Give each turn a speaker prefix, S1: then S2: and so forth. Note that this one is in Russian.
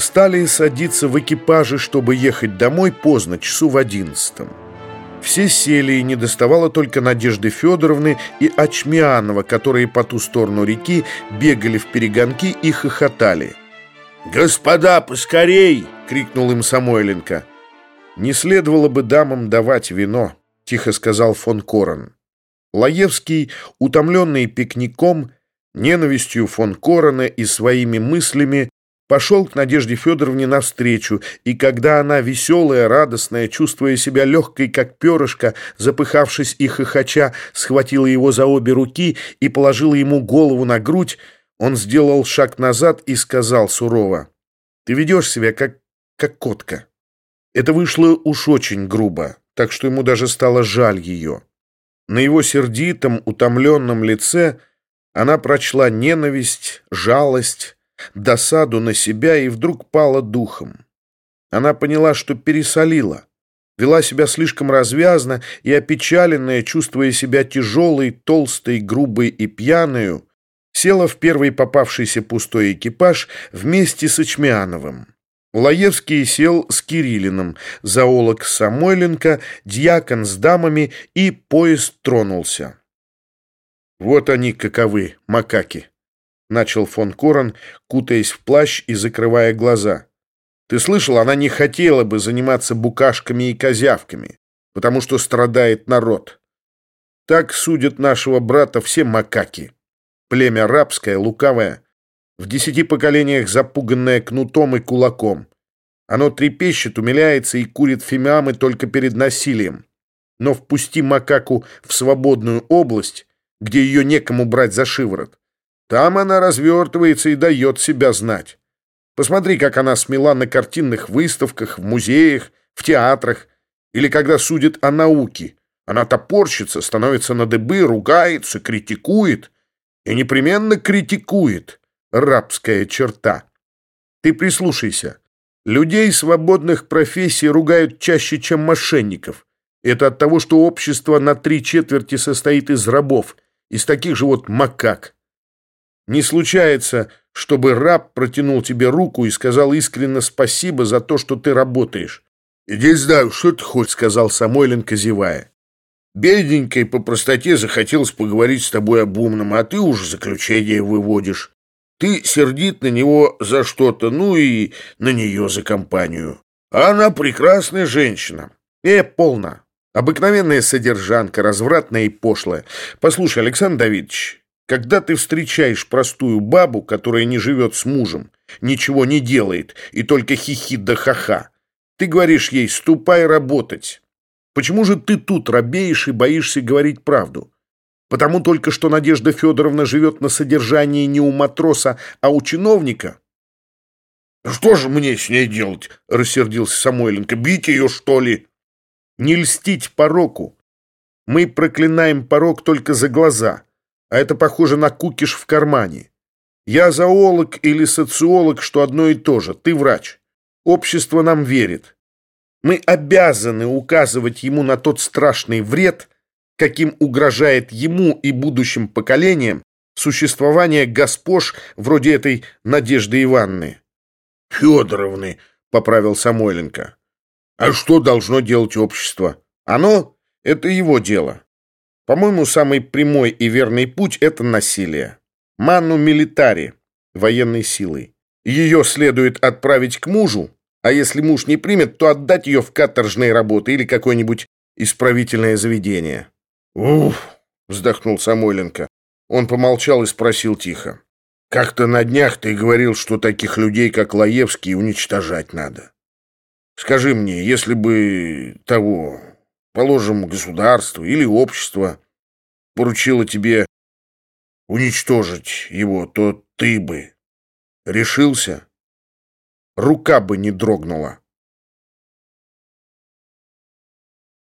S1: Стали садиться в экипажи, чтобы ехать домой поздно, часу в одиннадцатом. Все сели, и не доставало только Надежды Федоровны и Ачмианова, которые по ту сторону реки бегали в перегонки и хохотали.
S2: «Господа, поскорей!» — крикнул им Самойленко.
S1: «Не следовало бы дамам давать вино», — тихо сказал фон Корон. Лаевский, утомленный пикником, ненавистью фон Корона и своими мыслями, пошел к Надежде Федоровне навстречу, и когда она, веселая, радостная, чувствуя себя легкой, как перышко, запыхавшись и хохоча, схватила его за обе руки и положила ему голову на грудь, он сделал шаг назад и сказал сурово, «Ты ведешь себя, как, как котка». Это вышло уж очень грубо, так что ему даже стало жаль ее. На его сердитом, утомленном лице она прочла ненависть, жалость, досаду на себя и вдруг пала духом. Она поняла, что пересолила, вела себя слишком развязно и, опечаленная, чувствуя себя тяжелой, толстой, грубой и пьяную, села в первый попавшийся пустой экипаж вместе с Ичмиановым. Лаевский сел с Кириллиным, зоолог Самойленко, дьякон с дамами, и поезд тронулся. Вот они каковы, макаки начал фон Корон, кутаясь в плащ и закрывая глаза. «Ты слышал, она не хотела бы заниматься букашками и козявками, потому что страдает народ. Так судят нашего брата все макаки. Племя рабское, лукавое, в десяти поколениях запуганное кнутом и кулаком. Оно трепещет, умиляется и курит фимиамы только перед насилием. Но впусти макаку в свободную область, где ее некому брать за шиворот, там она развертывается и дает себя знать. Посмотри, как она смела на картинных выставках, в музеях, в театрах, или когда судит о науке. Она топорщится, становится на дыбы, ругается, критикует. И непременно критикует. Рабская черта. Ты прислушайся. Людей свободных профессий ругают чаще, чем мошенников. Это от того, что общество на три четверти состоит из рабов, из таких же вот макак. Не случается, чтобы раб протянул тебе руку и сказал искренне спасибо за то, что ты работаешь. «Иди знаю, что ты хочешь», — сказал Самойленко, зевая. «Бедненькой по простоте захотелось поговорить с тобой об умном, а ты уже заключение выводишь. Ты сердит на него за что-то, ну и на нее за компанию. А она прекрасная женщина. Э, полна. Обыкновенная содержанка, развратная и пошлая. Послушай, Александр Давидович, когда ты встречаешь простую бабу, которая не живет с мужем, ничего не делает и только хихит да ха-ха, ты говоришь ей «ступай работать». Почему же ты тут робеешь и боишься говорить правду? Потому только что Надежда Федоровна живет на содержании не у матроса, а у чиновника? «Что же мне с ней делать?» — рассердился Самойленко. «Бить ее, что ли?» «Не льстить пороку. Мы проклинаем порок только за глаза» а это похоже на кукиш в кармане. Я зоолог или социолог, что одно и то же. Ты врач. Общество нам верит. Мы обязаны указывать ему на тот страшный вред, каким угрожает ему и будущим поколениям существование госпож вроде этой Надежды Ивановны. «Федоровны», — поправил Самойленко. «А что должно делать общество? Оно — это его дело. По-моему, самый прямой и верный путь – это насилие. Ману милитари – военной силой. Ее следует отправить к мужу, а если муж не примет, то отдать ее в каторжные работы или какое-нибудь исправительное заведение. «Уф!» – вздохнул Самойленко. Он помолчал и спросил тихо. «Как-то на днях ты говорил, что таких людей, как Лаевский, уничтожать надо. Скажи мне, если бы того, положим, государство или общество поручило тебе уничтожить его, то ты бы решился? Рука бы не дрогнула.